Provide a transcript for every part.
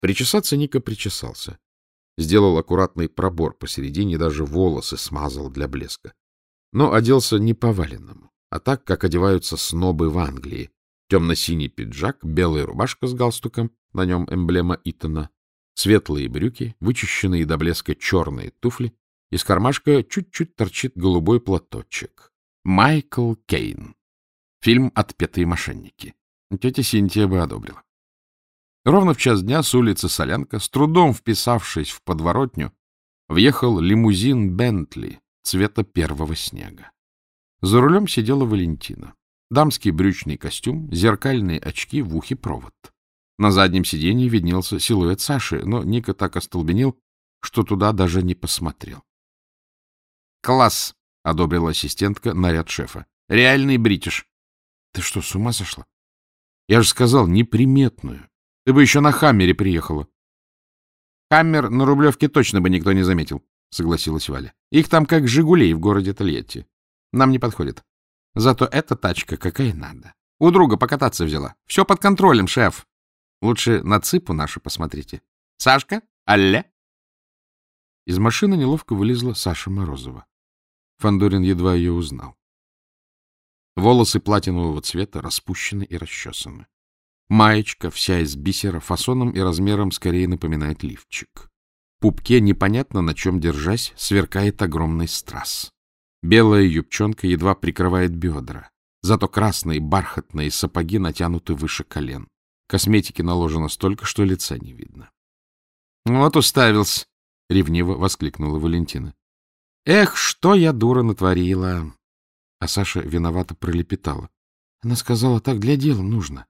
Причесаться Ника причесался. Сделал аккуратный пробор посередине, даже волосы смазал для блеска. Но оделся не по-валенному, а так, как одеваются снобы в Англии. Темно-синий пиджак, белая рубашка с галстуком, на нем эмблема Итона, светлые брюки, вычищенные до блеска черные туфли, из кармашка чуть-чуть торчит голубой платочек. Майкл Кейн. Фильм «Отпетые мошенники». Тетя Синтия бы одобрила. Ровно в час дня с улицы Солянка, с трудом вписавшись в подворотню, въехал лимузин Бентли цвета первого снега. За рулем сидела Валентина. Дамский брючный костюм, зеркальные очки, в ухе провод. На заднем сиденье виднелся силуэт Саши, но Ника так остолбенел, что туда даже не посмотрел. — Класс! — одобрила ассистентка наряд шефа. — Реальный бритиш. — Ты что, с ума сошла? Я же сказал, неприметную. Ты бы еще на Хаммере приехала. — Хаммер на Рублевке точно бы никто не заметил, — согласилась Валя. — Их там как «Жигулей» в городе Тольятти. Нам не подходит. Зато эта тачка какая надо. У друга покататься взяла. Все под контролем, шеф. Лучше на цыпу нашу посмотрите. Сашка? Алле? Из машины неловко вылезла Саша Морозова. Фандорин едва ее узнал. Волосы платинового цвета распущены и расчесаны. Маечка, вся из бисера, фасоном и размером скорее напоминает лифчик. Пупке, непонятно на чем держась, сверкает огромный страз. Белая юбчонка едва прикрывает бедра, зато красные бархатные сапоги натянуты выше колен. Косметики наложено столько, что лица не видно. — Вот уставился! — ревниво воскликнула Валентина. — Эх, что я дура натворила! А Саша виновато пролепетала. Она сказала, так для дела нужно.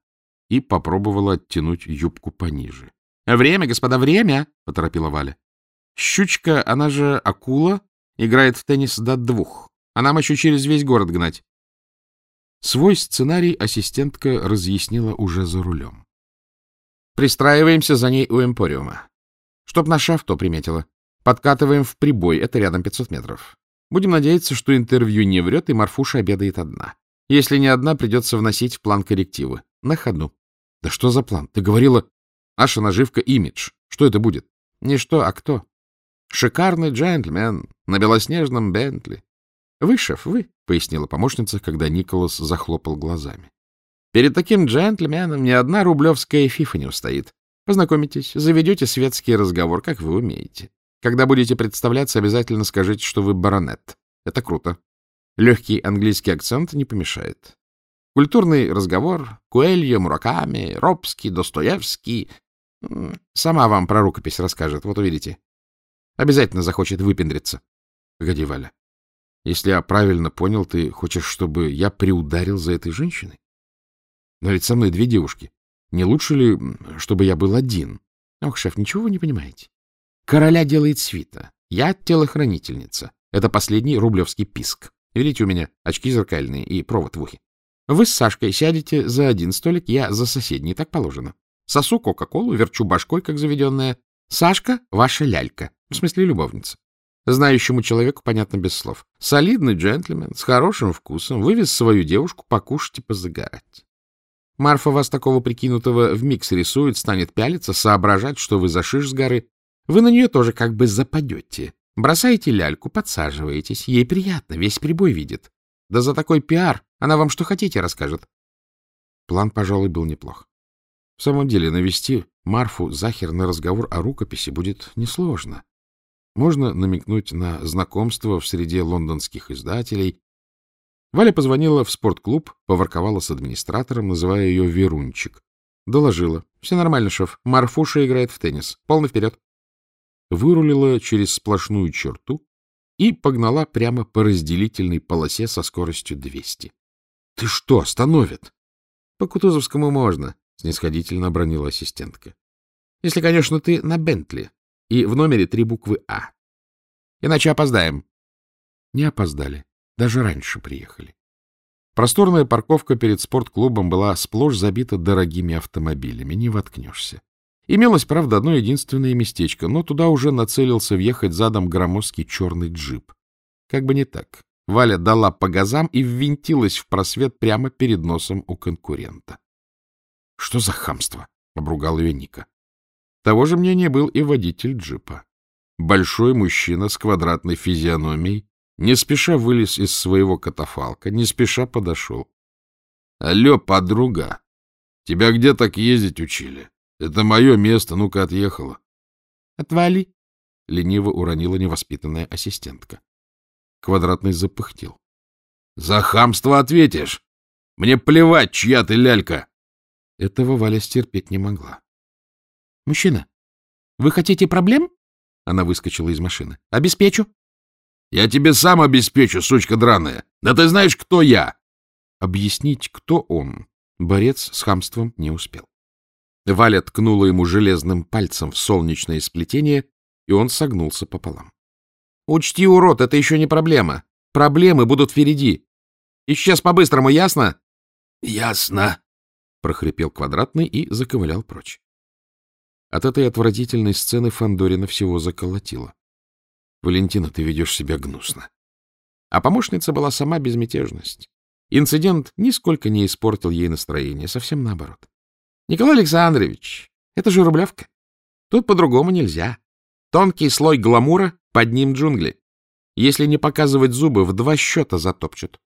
И попробовала оттянуть юбку пониже. — Время, господа, время! — поторопила Валя. — Щучка, она же акула, играет в теннис до двух, а нам еще через весь город гнать. Свой сценарий ассистентка разъяснила уже за рулем. Пристраиваемся за ней у Эмпориума. Чтоб наше авто приметило. Подкатываем в прибой, это рядом 500 метров. Будем надеяться, что интервью не врет, и Марфуша обедает одна. Если не одна, придется вносить в план коррективы. На ходу. Да что за план? Ты говорила, наша наживка — имидж. Что это будет? Не что, а кто? Шикарный джентльмен на белоснежном Бентли. Вы, шеф, вы, — пояснила помощница, когда Николас захлопал глазами. Перед таким джентльменом ни одна рублевская фифа не устоит. Познакомитесь, заведете светский разговор, как вы умеете. Когда будете представляться, обязательно скажите, что вы баронет. Это круто. Легкий английский акцент не помешает. Культурный разговор, Куэльо, Мураками, Робский, Достоевский. Сама вам про рукопись расскажет, вот увидите. Обязательно захочет выпендриться. Погоди, Валя. Если я правильно понял, ты хочешь, чтобы я приударил за этой женщиной? Но ведь со мной две девушки. Не лучше ли, чтобы я был один? Ох, шеф, ничего вы не понимаете. Короля делает свита. Я телохранительница. Это последний рублевский писк. Видите, у меня очки зеркальные и провод в ухе. Вы с Сашкой сядете за один столик, я за соседний, так положено. Сосу Кока-Колу, верчу башкой, как заведенная. Сашка — ваша лялька, в смысле любовница. Знающему человеку понятно без слов. Солидный джентльмен, с хорошим вкусом, вывез свою девушку покушать и позагорать. Марфа вас такого прикинутого в микс рисует, станет пялиться, соображать, что вы за шиш с горы, вы на нее тоже как бы западете. Бросаете ляльку, подсаживаетесь. Ей приятно, весь прибой видит. Да за такой пиар она вам что хотите расскажет. План, пожалуй, был неплох. В самом деле, навести Марфу Захер на разговор о рукописи будет несложно. Можно намекнуть на знакомство в среде лондонских издателей. Валя позвонила в спортклуб, поворковала с администратором, называя ее Верунчик. Доложила. Все нормально, шеф. Марфуша играет в теннис. Полный вперед вырулила через сплошную черту и погнала прямо по разделительной полосе со скоростью 200. — Ты что, остановит? — По Кутузовскому можно, — снисходительно обронила ассистентка. — Если, конечно, ты на Бентли и в номере три буквы «А». Иначе опоздаем. Не опоздали. Даже раньше приехали. Просторная парковка перед спортклубом была сплошь забита дорогими автомобилями. Не воткнешься. Имелось, правда, одно единственное местечко, но туда уже нацелился въехать задом громоздкий черный джип. Как бы не так. Валя дала по газам и ввинтилась в просвет прямо перед носом у конкурента. — Что за хамство? — обругал ее Ника. Того же мнения был и водитель джипа. Большой мужчина с квадратной физиономией не спеша вылез из своего катафалка, не спеша подошел. — Алло, подруга, тебя где так ездить учили? Это мое место, ну-ка отъехала. — Отвали, — лениво уронила невоспитанная ассистентка. Квадратный запыхтел. — За хамство ответишь! Мне плевать, чья ты лялька! Этого Валя стерпеть не могла. — Мужчина, вы хотите проблем? Она выскочила из машины. — Обеспечу. — Я тебе сам обеспечу, сучка драная. Да ты знаешь, кто я? Объяснить, кто он, борец с хамством не успел. Валя ткнула ему железным пальцем в солнечное сплетение, и он согнулся пополам. — Учти, урод, это еще не проблема. Проблемы будут впереди. Исчез по-быстрому, ясно? — Ясно, — прохрипел Квадратный и заковылял прочь. От этой отвратительной сцены Фандорина всего заколотила. — Валентина, ты ведешь себя гнусно. А помощница была сама безмятежность. Инцидент нисколько не испортил ей настроение, совсем наоборот. — Николай Александрович, это же рублевка. Тут по-другому нельзя. Тонкий слой гламура, под ним джунгли. Если не показывать зубы, в два счета затопчут.